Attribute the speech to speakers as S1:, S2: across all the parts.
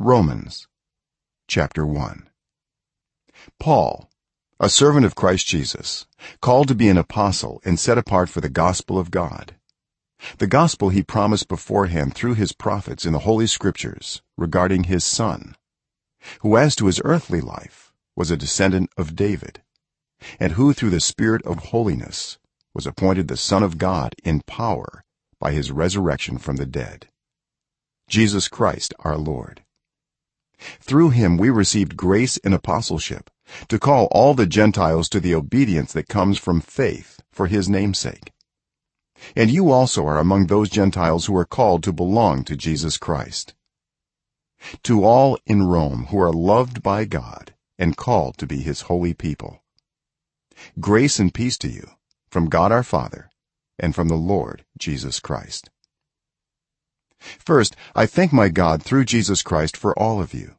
S1: romans chapter 1 paul a servant of christ jesus called to be an apostle and set apart for the gospel of god. The gospel he promised beforehand through his prophets in the holy scriptures regarding his son who as to his earthly life was a descendant of david and who through the spirit of holiness was appointed the son of god in power by his resurrection from the dead. Jesus christ our lord through him we received grace and apostleship to call all the gentiles to the obedience that comes from faith for his name's sake and you also are among those gentiles who are called to belong to Jesus Christ. To all in Rome who are loved by God and called to be his holy people. Grace and peace to you from God our Father and from the Lord Jesus Christ first i thank my god through jesus christ for all of you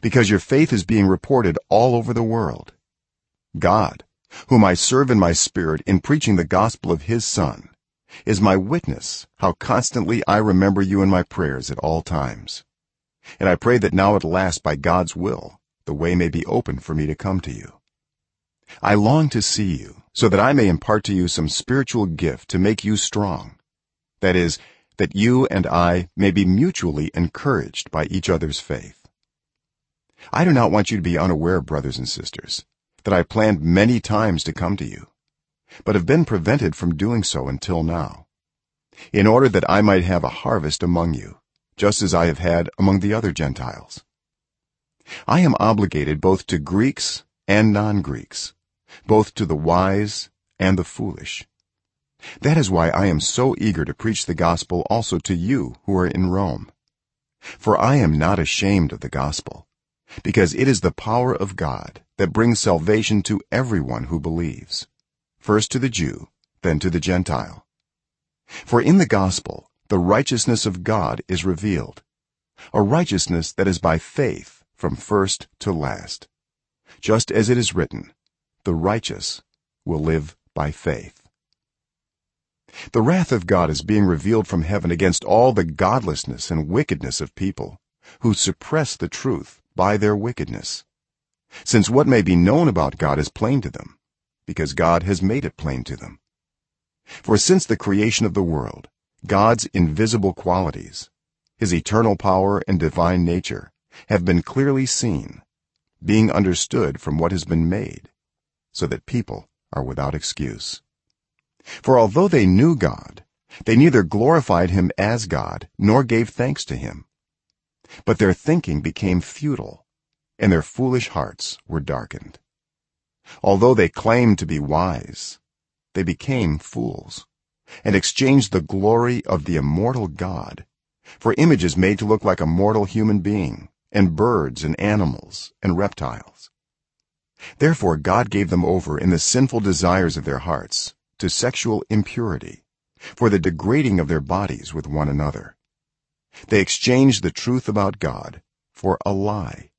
S1: because your faith is being reported all over the world. God whom i serve in my spirit in preaching the gospel of his son is my witness how constantly i remember you in my prayers at all times. And i pray that now at last by god's will the way may be open for me to come to you. I long to see you so that i may impart to you some spiritual gift to make you strong. That is that you and i may be mutually encouraged by each other's faith. I do not want you to be unaware brothers and sisters that i planned many times to come to you but have been prevented from doing so until now in order that i might have a harvest among you just as i have had among the other gentiles. I am obligated both to greeks and non-greeks both to the wise and the foolish that is why i am so eager to preach the gospel also to you who are in rome. For i am not ashamed of the gospel because it is the power of god that brings salvation to everyone who believes first to the jew then to the gentile. For in the gospel the righteousness of god is revealed a righteousness that is by faith from first to last. Just as it is written the righteous will live by faith the wrath of god is being revealed from heaven against all the godlessness and wickedness of people who suppress the truth by their wickedness. Since what may be known about god is plain to them because god has made it plain to them. For since the creation of the world god's invisible qualities his eternal power and divine nature have been clearly seen being understood from what has been made so that people are without excuse for although they knew god they neither glorified him as god nor gave thanks to him. But their thinking became futile and their foolish hearts were darkened. Although they claimed to be wise they became fools and exchanged the glory of the immortal god for images made to look like a mortal human being and birds and animals and reptiles. Therefore god gave them over in the sinful desires of their hearts to sexual impurity for the degrading of their bodies with one another. They exchanged the truth about god for a lie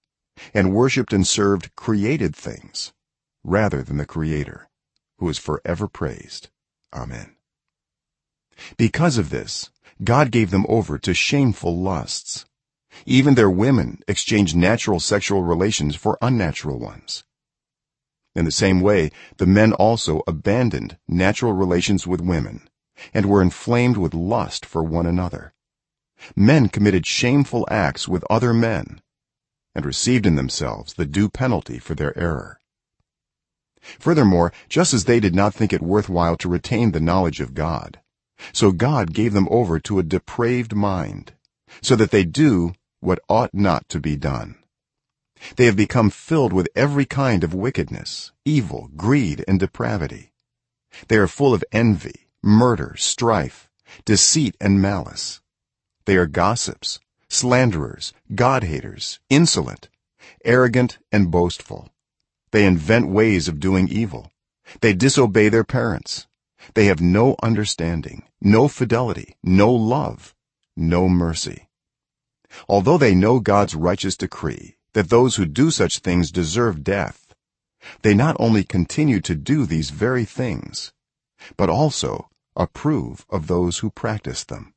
S1: and worshipped and served created things rather than the creator who is forever praised. Amen. Because of this god gave them over to shameful lusts. Even their women exchanged natural sexual relations for unnatural ones in the same way the men also abandoned natural relations with women and were inflamed with lust for one another. Men committed shameful acts with other men and received in themselves the due penalty for their error. Furthermore just as they did not think it worthwhile to retain the knowledge of god so god gave them over to a depraved mind so that they do what ought not to be done they have become filled with every kind of wickedness evil greed and depravity. They are full of envy murder strife deceit and malice. They are gossips slanderers god-haters insolent arrogant and boastful. They invent ways of doing evil. They disobey their parents. They have no understanding no fidelity no love no mercy. Although they know god's righteous decree that those who do such things deserve death. They not only continue to do these very things but also approve of those who practice them